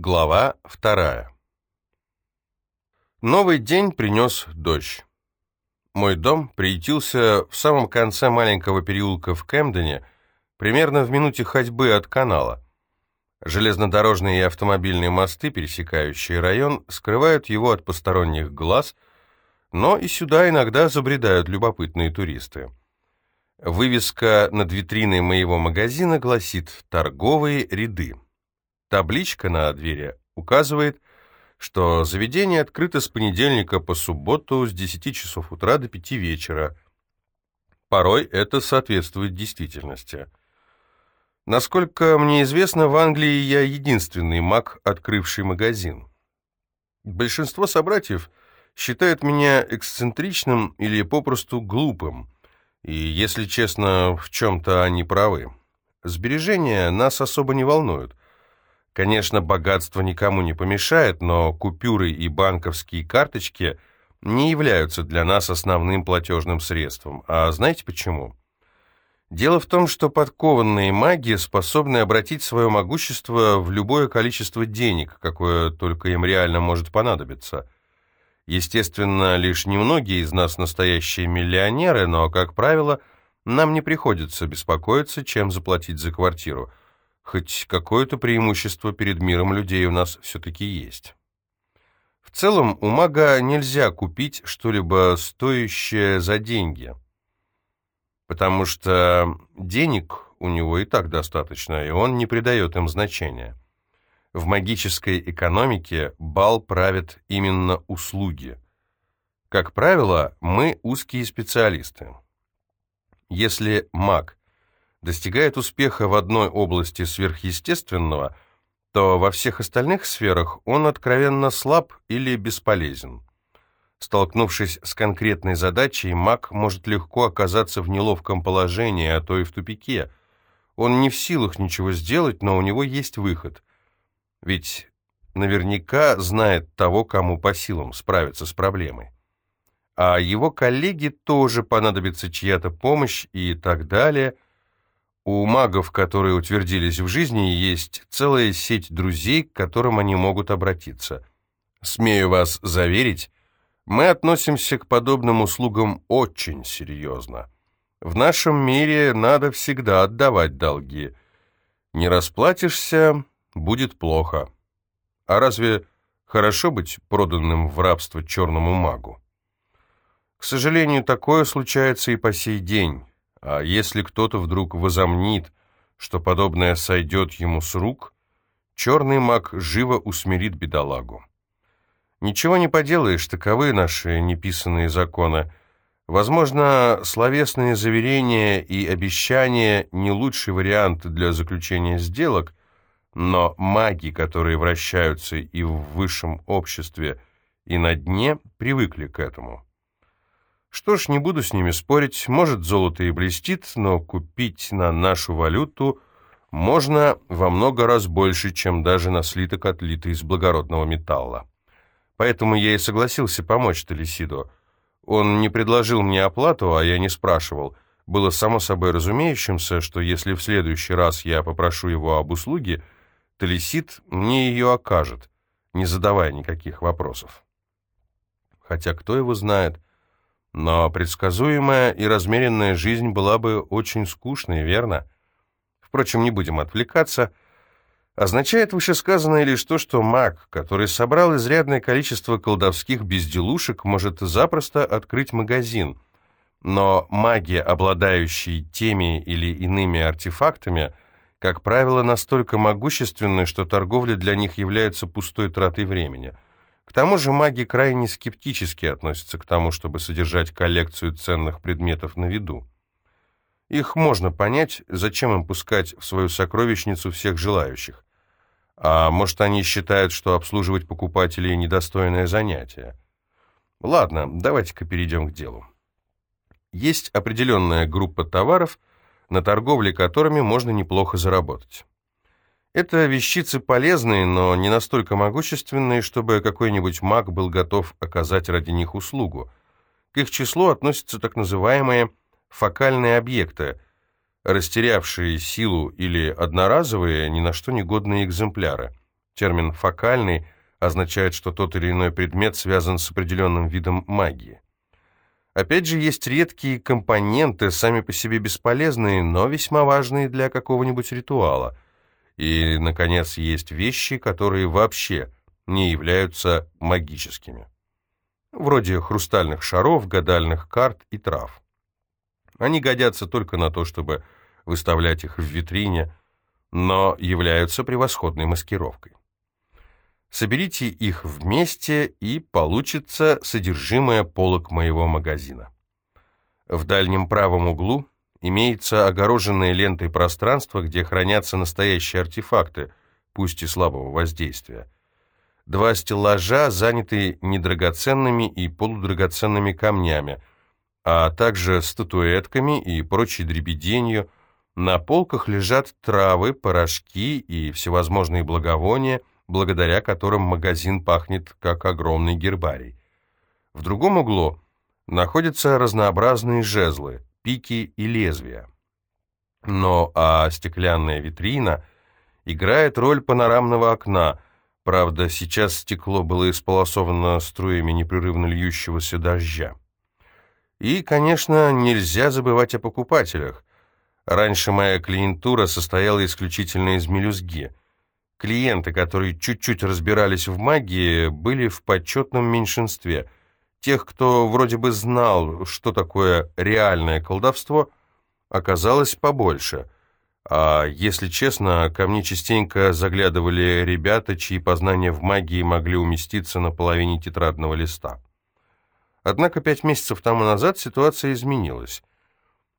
Глава вторая. Новый день принес дождь. Мой дом приютился в самом конце маленького переулка в Кэмдене, примерно в минуте ходьбы от канала. Железнодорожные и автомобильные мосты, пересекающие район, скрывают его от посторонних глаз, но и сюда иногда забредают любопытные туристы. Вывеска над витриной моего магазина гласит «Торговые ряды». Табличка на двери указывает, что заведение открыто с понедельника по субботу с 10 часов утра до 5 вечера. Порой это соответствует действительности. Насколько мне известно, в Англии я единственный маг, открывший магазин. Большинство собратьев считают меня эксцентричным или попросту глупым, и, если честно, в чем-то они правы. Сбережения нас особо не волнуют. Конечно, богатство никому не помешает, но купюры и банковские карточки не являются для нас основным платежным средством. А знаете почему? Дело в том, что подкованные маги способны обратить свое могущество в любое количество денег, какое только им реально может понадобиться. Естественно, лишь немногие из нас настоящие миллионеры, но, как правило, нам не приходится беспокоиться, чем заплатить за квартиру – Хоть какое-то преимущество перед миром людей у нас все-таки есть. В целом, у мага нельзя купить что-либо стоящее за деньги, потому что денег у него и так достаточно, и он не придает им значения. В магической экономике бал правят именно услуги. Как правило, мы узкие специалисты. Если маг достигает успеха в одной области сверхъестественного, то во всех остальных сферах он откровенно слаб или бесполезен. Столкнувшись с конкретной задачей, маг может легко оказаться в неловком положении, а то и в тупике. Он не в силах ничего сделать, но у него есть выход. Ведь наверняка знает того, кому по силам справиться с проблемой. А его коллеге тоже понадобится чья-то помощь и так далее – у магов, которые утвердились в жизни, есть целая сеть друзей, к которым они могут обратиться. Смею вас заверить, мы относимся к подобным услугам очень серьезно. В нашем мире надо всегда отдавать долги. Не расплатишься — будет плохо. А разве хорошо быть проданным в рабство черному магу? К сожалению, такое случается и по сей день. А если кто-то вдруг возомнит, что подобное сойдет ему с рук, черный маг живо усмирит бедолагу. Ничего не поделаешь, таковы наши неписанные законы. Возможно, словесные заверения и обещания не лучший вариант для заключения сделок, но маги, которые вращаются и в высшем обществе, и на дне, привыкли к этому. Что ж, не буду с ними спорить, может, золото и блестит, но купить на нашу валюту можно во много раз больше, чем даже на слиток, отлитый из благородного металла. Поэтому я и согласился помочь Талисидо. Он не предложил мне оплату, а я не спрашивал. Было само собой разумеющимся, что если в следующий раз я попрошу его об услуге, Талисид мне ее окажет, не задавая никаких вопросов. Хотя кто его знает, но предсказуемая и размеренная жизнь была бы очень скучной, верно? Впрочем, не будем отвлекаться. Означает вышесказанное лишь то, что маг, который собрал изрядное количество колдовских безделушек, может запросто открыть магазин. Но маги, обладающие теми или иными артефактами, как правило, настолько могущественны, что торговля для них является пустой тратой времени – к тому же маги крайне скептически относятся к тому, чтобы содержать коллекцию ценных предметов на виду. Их можно понять, зачем им пускать в свою сокровищницу всех желающих. А может, они считают, что обслуживать покупателей – недостойное занятие. Ладно, давайте-ка перейдем к делу. Есть определенная группа товаров, на торговле которыми можно неплохо заработать. Это вещицы полезные, но не настолько могущественные, чтобы какой-нибудь маг был готов оказать ради них услугу. К их числу относятся так называемые фокальные объекты, растерявшие силу или одноразовые, ни на что негодные экземпляры. Термин «фокальный» означает, что тот или иной предмет связан с определенным видом магии. Опять же, есть редкие компоненты, сами по себе бесполезные, но весьма важные для какого-нибудь ритуала. И, наконец, есть вещи, которые вообще не являются магическими. Вроде хрустальных шаров, гадальных карт и трав. Они годятся только на то, чтобы выставлять их в витрине, но являются превосходной маскировкой. Соберите их вместе, и получится содержимое полок моего магазина. В дальнем правом углу имеется огороженное лентой пространство, где хранятся настоящие артефакты, пусть и слабого воздействия. Два стеллажа заняты недрагоценными и полудрагоценными камнями, а также статуэтками и прочей дребеденью. На полках лежат травы, порошки и всевозможные благовония, благодаря которым магазин пахнет как огромный гербарий. В другом углу находятся разнообразные жезлы, пики и лезвия. Но а стеклянная витрина играет роль панорамного окна, правда, сейчас стекло было исполосовано струями непрерывно льющегося дождя. И, конечно, нельзя забывать о покупателях. Раньше моя клиентура состояла исключительно из мелюзги. Клиенты, которые чуть-чуть разбирались в магии, были в почетном меньшинстве. Тех, кто вроде бы знал, что такое реальное колдовство, оказалось побольше. А если честно, ко мне частенько заглядывали ребята, чьи познания в магии могли уместиться на половине тетрадного листа. Однако пять месяцев тому назад ситуация изменилась.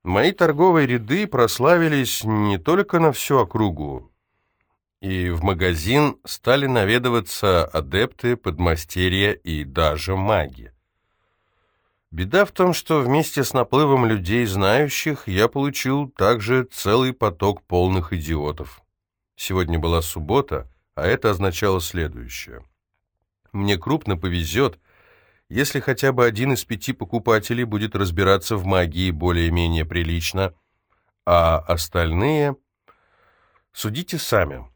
Мои торговые ряды прославились не только на всю округу, и в магазин стали наведываться адепты, подмастерья и даже маги. Беда в том, что вместе с наплывом людей, знающих, я получил также целый поток полных идиотов. Сегодня была суббота, а это означало следующее. Мне крупно повезет, если хотя бы один из пяти покупателей будет разбираться в магии более-менее прилично, а остальные... Судите сами.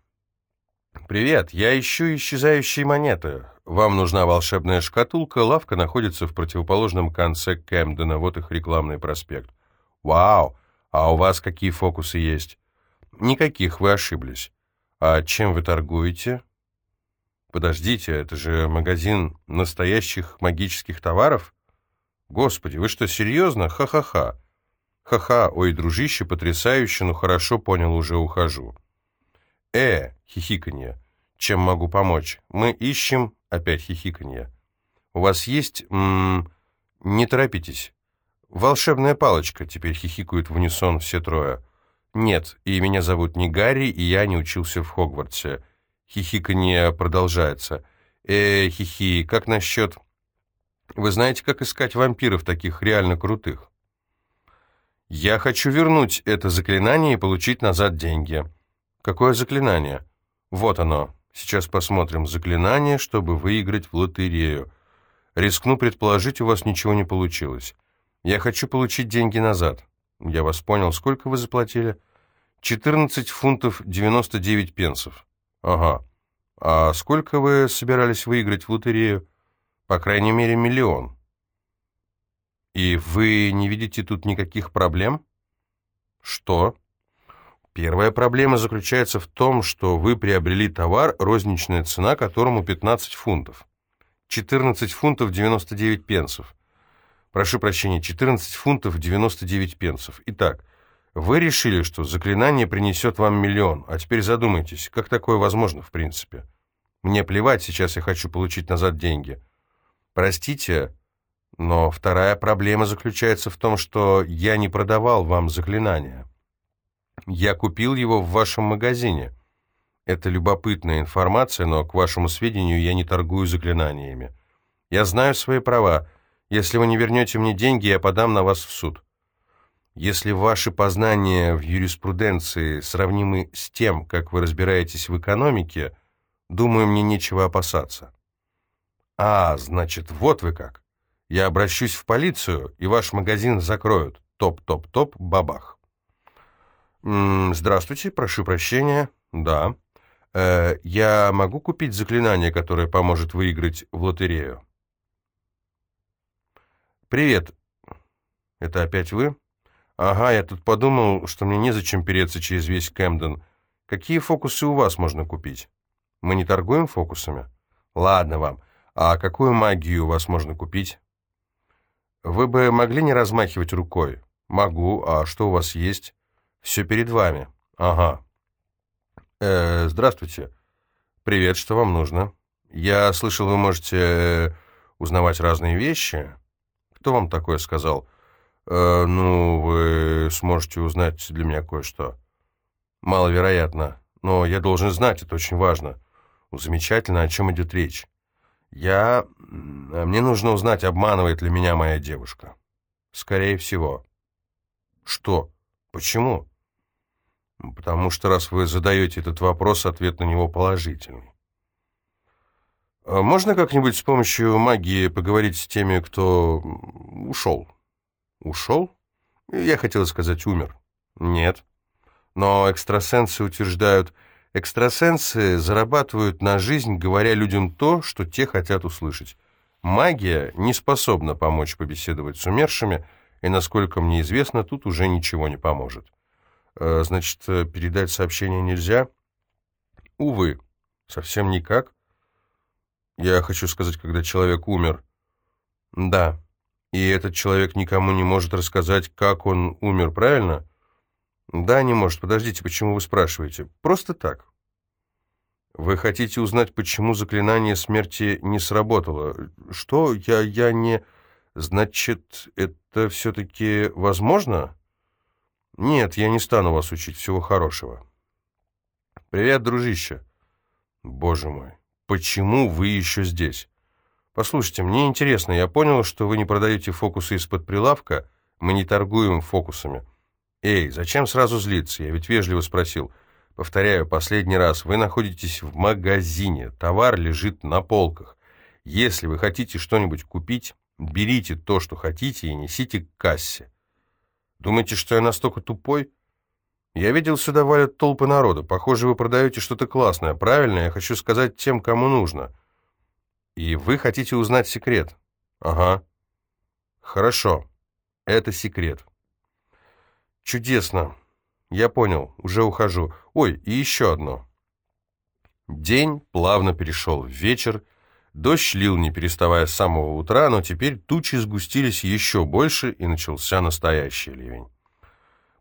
«Привет, я ищу исчезающие монеты. Вам нужна волшебная шкатулка, лавка находится в противоположном конце Кэмдена, вот их рекламный проспект». «Вау, а у вас какие фокусы есть?» «Никаких, вы ошиблись. А чем вы торгуете?» «Подождите, это же магазин настоящих магических товаров?» «Господи, вы что, серьезно? Ха-ха-ха!» «Ха-ха, ой, дружище, потрясающе, ну хорошо, понял, уже ухожу». «Э!» — хихиканье. «Чем могу помочь? Мы ищем...» — опять хихиканье. «У вас есть... М -м, не торопитесь. Волшебная палочка», — теперь хихикают в унисон все трое. «Нет, и меня зовут не Гарри, и я не учился в Хогвартсе». Хихиканье продолжается. «Э, хихи, как насчет...» «Вы знаете, как искать вампиров таких реально крутых?» «Я хочу вернуть это заклинание и получить назад деньги». Какое заклинание? Вот оно. Сейчас посмотрим. Заклинание, чтобы выиграть в лотерею. Рискну предположить, у вас ничего не получилось. Я хочу получить деньги назад. Я вас понял. Сколько вы заплатили? 14 фунтов 99 пенсов. Ага. А сколько вы собирались выиграть в лотерею? По крайней мере, миллион. И вы не видите тут никаких проблем? Что? Первая проблема заключается в том, что вы приобрели товар, розничная цена которому 15 фунтов. 14 фунтов 99 пенсов. Прошу прощения, 14 фунтов 99 пенсов. Итак, вы решили, что заклинание принесет вам миллион, а теперь задумайтесь, как такое возможно в принципе? Мне плевать, сейчас я хочу получить назад деньги. Простите, но вторая проблема заключается в том, что я не продавал вам заклинание. Я купил его в вашем магазине. Это любопытная информация, но, к вашему сведению, я не торгую заклинаниями. Я знаю свои права. Если вы не вернете мне деньги, я подам на вас в суд. Если ваши познания в юриспруденции сравнимы с тем, как вы разбираетесь в экономике, думаю, мне нечего опасаться. А, значит, вот вы как. Я обращусь в полицию, и ваш магазин закроют. Топ-топ-топ, бабах. «Здравствуйте, прошу прощения». «Да». Э, я могу купить заклинание, которое поможет выиграть в лотерею? Привет. Это опять вы? Ага, я тут подумал, что мне незачем переться через весь Кэмден. Какие фокусы у вас можно купить? Мы не торгуем фокусами? Ладно вам. А какую магию у вас можно купить? Вы бы могли не размахивать рукой? Могу. А что у вас есть? Все перед вами. Ага. Э, здравствуйте. Привет, что вам нужно? Я слышал, вы можете э, узнавать разные вещи. Кто вам такое сказал? Э, ну, вы сможете узнать для меня кое-что. Маловероятно. Но я должен знать, это очень важно. Замечательно, о чем идет речь. Я... Мне нужно узнать, обманывает ли меня моя девушка. Скорее всего. Что? Почему? Потому что раз вы задаете этот вопрос, ответ на него положительный. А можно как-нибудь с помощью магии поговорить с теми, кто ушел? Ушел? Я хотел сказать, умер. Нет. Но экстрасенсы утверждают, экстрасенсы зарабатывают на жизнь, говоря людям то, что те хотят услышать. Магия не способна помочь побеседовать с умершими, и, насколько мне известно, тут уже ничего не поможет. Э, значит, э, передать сообщение нельзя? Увы, совсем никак. Я хочу сказать, когда человек умер. Да, и этот человек никому не может рассказать, как он умер, правильно? Да, не может. Подождите, почему вы спрашиваете? Просто так. Вы хотите узнать, почему заклинание смерти не сработало? Что? Я, я не... Значит, это все-таки возможно? «Нет, я не стану вас учить. Всего хорошего». «Привет, дружище». «Боже мой, почему вы еще здесь?» «Послушайте, мне интересно. Я понял, что вы не продаете фокусы из-под прилавка. Мы не торгуем фокусами». «Эй, зачем сразу злиться? Я ведь вежливо спросил». «Повторяю, последний раз. Вы находитесь в магазине. Товар лежит на полках. Если вы хотите что-нибудь купить, берите то, что хотите, и несите к кассе. Думаете, что я настолько тупой? Я видел, сюда валят толпы народа. Похоже, вы продаете что-то классное. Правильно, я хочу сказать тем, кому нужно. И вы хотите узнать секрет? Ага. Хорошо. Это секрет. Чудесно. Я понял. Уже ухожу. Ой, и еще одно. День плавно перешел в вечер, Дождь лил, не переставая с самого утра, но теперь тучи сгустились еще больше, и начался настоящий ливень.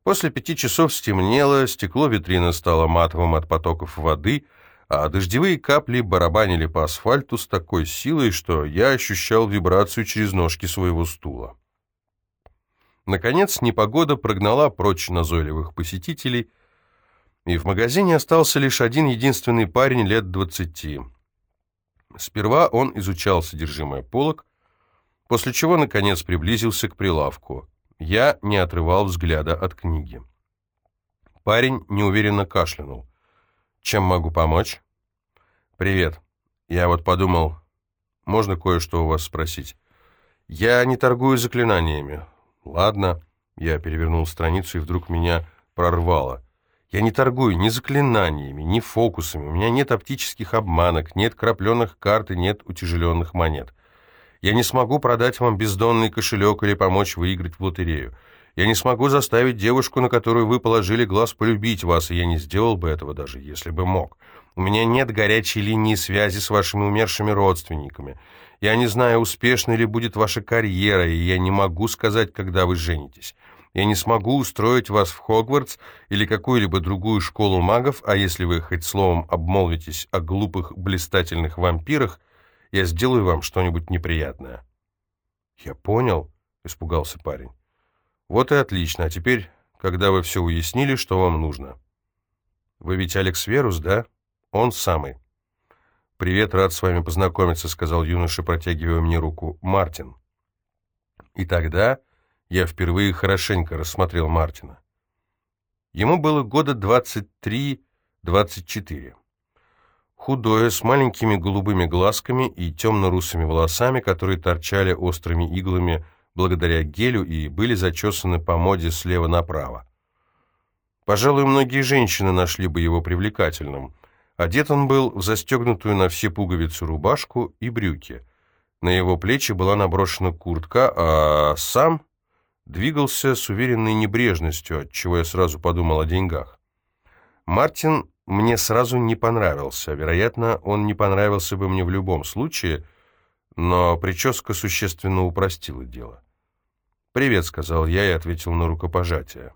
После пяти часов стемнело, стекло витрины стало матовым от потоков воды, а дождевые капли барабанили по асфальту с такой силой, что я ощущал вибрацию через ножки своего стула. Наконец, непогода прогнала прочь назойливых посетителей, и в магазине остался лишь один единственный парень лет двадцати — Сперва он изучал содержимое полок, после чего, наконец, приблизился к прилавку. Я не отрывал взгляда от книги. Парень неуверенно кашлянул. «Чем могу помочь?» «Привет. Я вот подумал, можно кое-что у вас спросить?» «Я не торгую заклинаниями». «Ладно». Я перевернул страницу, и вдруг меня прорвало. Я не торгую ни заклинаниями, ни фокусами, у меня нет оптических обманок, нет крапленых карт и нет утяжеленных монет. Я не смогу продать вам бездонный кошелек или помочь выиграть в лотерею. Я не смогу заставить девушку, на которую вы положили глаз, полюбить вас, и я не сделал бы этого даже, если бы мог. У меня нет горячей линии связи с вашими умершими родственниками. Я не знаю, успешной ли будет ваша карьера, и я не могу сказать, когда вы женитесь. Я не смогу устроить вас в Хогвартс или какую-либо другую школу магов, а если вы хоть словом обмолвитесь о глупых блистательных вампирах, я сделаю вам что-нибудь неприятное». «Я понял», — испугался парень. «Вот и отлично. А теперь, когда вы все уяснили, что вам нужно?» «Вы ведь Алекс Верус, да? Он самый». «Привет, рад с вами познакомиться», — сказал юноша, протягивая мне руку. «Мартин». И тогда я впервые хорошенько рассмотрел Мартина. Ему было года 23-24. Худое, с маленькими голубыми глазками и темно-русыми волосами, которые торчали острыми иглами благодаря гелю и были зачесаны по моде слева направо. Пожалуй, многие женщины нашли бы его привлекательным. Одет он был в застегнутую на все пуговицы рубашку и брюки. На его плечи была наброшена куртка, а сам двигался с уверенной небрежностью, от чего я сразу подумал о деньгах. Мартин мне сразу не понравился. Вероятно, он не понравился бы мне в любом случае, но прическа существенно упростила дело. «Привет», — сказал я и ответил на рукопожатие.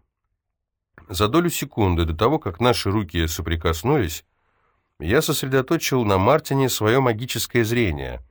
За долю секунды до того, как наши руки соприкоснулись, я сосредоточил на Мартине свое магическое зрение.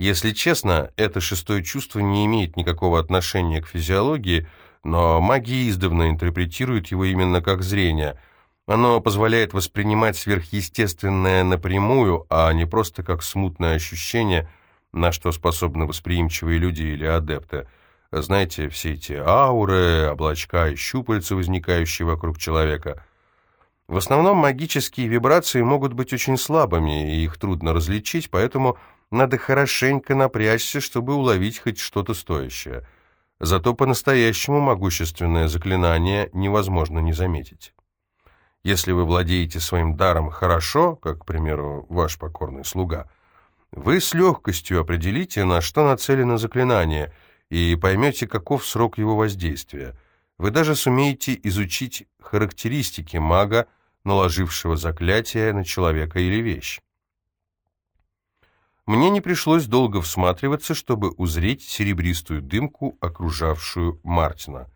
Если честно, это шестое чувство не имеет никакого отношения к физиологии, но магия издавна интерпретирует его именно как зрение. Оно позволяет воспринимать сверхъестественное напрямую, а не просто как смутное ощущение, на что способны восприимчивые люди или адепты. Знаете, все эти ауры, облачка и щупальца, возникающие вокруг человека – в основном магические вибрации могут быть очень слабыми, и их трудно различить, поэтому надо хорошенько напрячься, чтобы уловить хоть что-то стоящее. Зато по-настоящему могущественное заклинание невозможно не заметить. Если вы владеете своим даром хорошо, как, к примеру, ваш покорный слуга, вы с легкостью определите, на что нацелено заклинание, и поймете, каков срок его воздействия. Вы даже сумеете изучить характеристики мага, наложившего заклятие на человека или вещь. Мне не пришлось долго всматриваться, чтобы узреть серебристую дымку, окружавшую Мартина.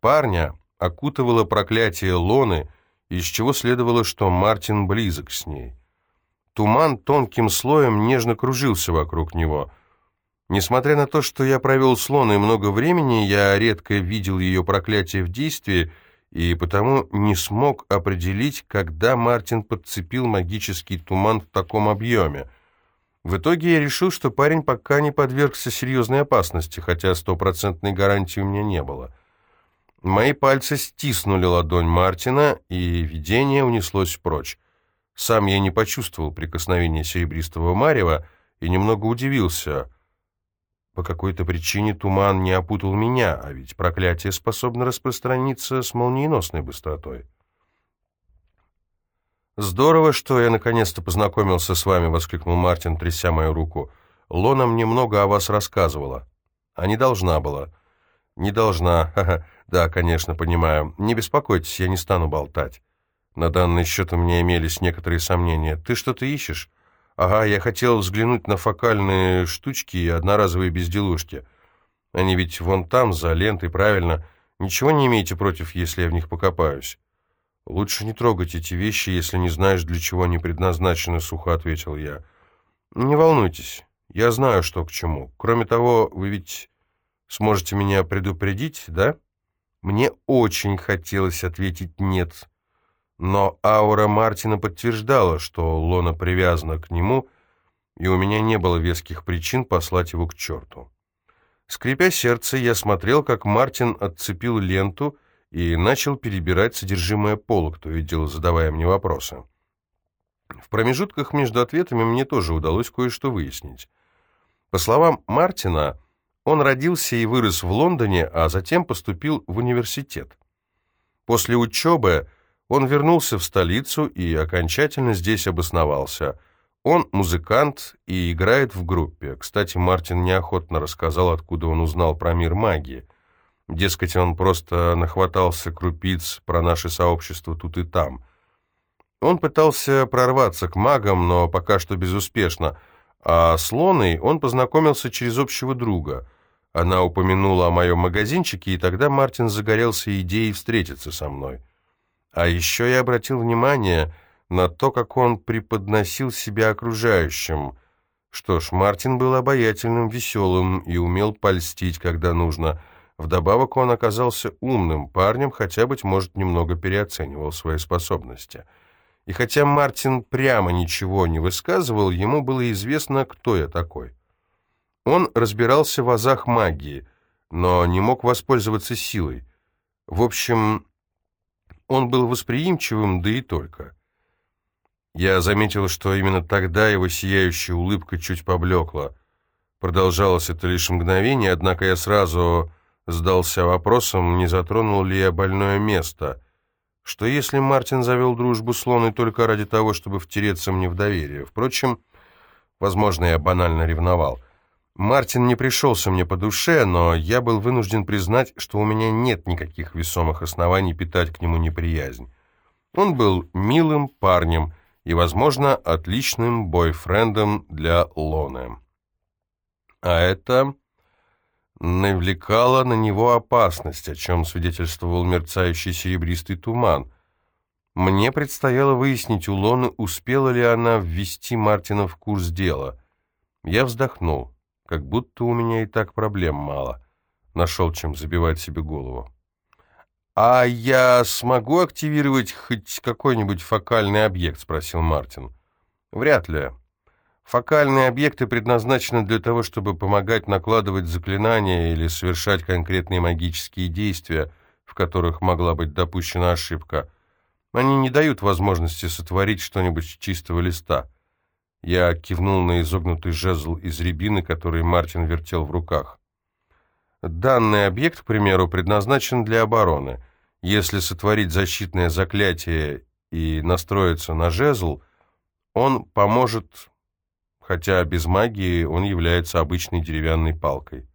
Парня окутывало проклятие Лоны, из чего следовало, что Мартин близок с ней. Туман тонким слоем нежно кружился вокруг него. Несмотря на то, что я провел с Лоной много времени, я редко видел ее проклятие в действии, и потому не смог определить, когда Мартин подцепил магический туман в таком объеме. В итоге я решил, что парень пока не подвергся серьезной опасности, хотя стопроцентной гарантии у меня не было. Мои пальцы стиснули ладонь Мартина, и видение унеслось прочь. Сам я не почувствовал прикосновения серебристого марева и немного удивился — по какой-то причине туман не опутал меня, а ведь проклятие способно распространиться с молниеносной быстротой. «Здорово, что я наконец-то познакомился с вами», — воскликнул Мартин, тряся мою руку. «Лона мне много о вас рассказывала». «А не должна была». «Не должна. Ха -ха. Да, конечно, понимаю. Не беспокойтесь, я не стану болтать». На данный счет у меня имелись некоторые сомнения. «Ты что-то ищешь?» «Ага, я хотел взглянуть на фокальные штучки и одноразовые безделушки. Они ведь вон там, за лентой, правильно. Ничего не имеете против, если я в них покопаюсь?» «Лучше не трогать эти вещи, если не знаешь, для чего они предназначены», — сухо ответил я. «Не волнуйтесь, я знаю, что к чему. Кроме того, вы ведь сможете меня предупредить, да?» Мне очень хотелось ответить «нет», но аура Мартина подтверждала, что Лона привязана к нему, и у меня не было веских причин послать его к черту. Скрипя сердце, я смотрел, как Мартин отцепил ленту и начал перебирать содержимое полок, то и дело задавая мне вопросы. В промежутках между ответами мне тоже удалось кое-что выяснить. По словам Мартина, он родился и вырос в Лондоне, а затем поступил в университет. После учебы он вернулся в столицу и окончательно здесь обосновался. Он музыкант и играет в группе. Кстати, Мартин неохотно рассказал, откуда он узнал про мир магии. Дескать, он просто нахватался крупиц про наше сообщество тут и там. Он пытался прорваться к магам, но пока что безуспешно, а с Лоной он познакомился через общего друга. Она упомянула о моем магазинчике, и тогда Мартин загорелся идеей встретиться со мной. А еще я обратил внимание на то, как он преподносил себя окружающим. Что ж, Мартин был обаятельным, веселым и умел польстить, когда нужно. Вдобавок он оказался умным парнем, хотя, быть может, немного переоценивал свои способности. И хотя Мартин прямо ничего не высказывал, ему было известно, кто я такой. Он разбирался в азах магии, но не мог воспользоваться силой. В общем, он был восприимчивым, да и только. Я заметил, что именно тогда его сияющая улыбка чуть поблекла. Продолжалось это лишь мгновение, однако я сразу сдался вопросом, не затронул ли я больное место. что если Мартин завел дружбу с Лоной только ради того, чтобы втереться мне в доверие. Впрочем, возможно, я банально ревновал. Мартин не пришелся мне по душе, но я был вынужден признать, что у меня нет никаких весомых оснований питать к нему неприязнь. Он был милым парнем и, возможно, отличным бойфрендом для Лоны. А это навлекало на него опасность, о чем свидетельствовал мерцающий серебристый туман. Мне предстояло выяснить у Лоны, успела ли она ввести Мартина в курс дела. Я вздохнул, как будто у меня и так проблем мало. Нашел чем забивать себе голову. «А я смогу активировать хоть какой-нибудь фокальный объект?» — спросил Мартин. «Вряд ли. Фокальные объекты предназначены для того, чтобы помогать накладывать заклинания или совершать конкретные магические действия, в которых могла быть допущена ошибка. Они не дают возможности сотворить что-нибудь с чистого листа. Я кивнул на изогнутый жезл из рябины, который Мартин вертел в руках. Данный объект, к примеру, предназначен для обороны. Если сотворить защитное заклятие и настроиться на жезл, он поможет хотя без магии он является обычной деревянной палкой.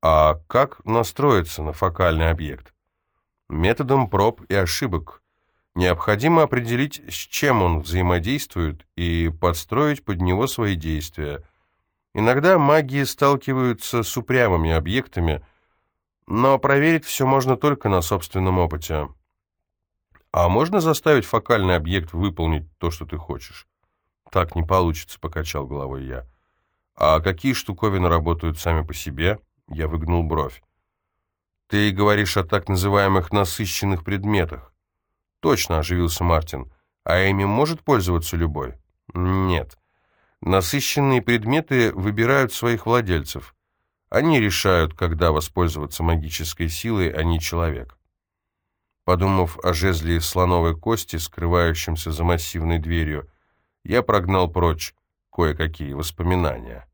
А как настроиться на фокальный объект? Методом проб и ошибок. Необходимо определить, с чем он взаимодействует, и подстроить под него свои действия. Иногда магии сталкиваются с упрямыми объектами, но проверить все можно только на собственном опыте. А можно заставить фокальный объект выполнить то, что ты хочешь? «Так не получится», — покачал головой я. «А какие штуковины работают сами по себе?» Я выгнул бровь. «Ты говоришь о так называемых насыщенных предметах». «Точно», — оживился Мартин. «А ими может пользоваться любой?» «Нет. Насыщенные предметы выбирают своих владельцев. Они решают, когда воспользоваться магической силой, а не человек». Подумав о жезле слоновой кости, скрывающемся за массивной дверью, я прогнал прочь кое-какие воспоминания.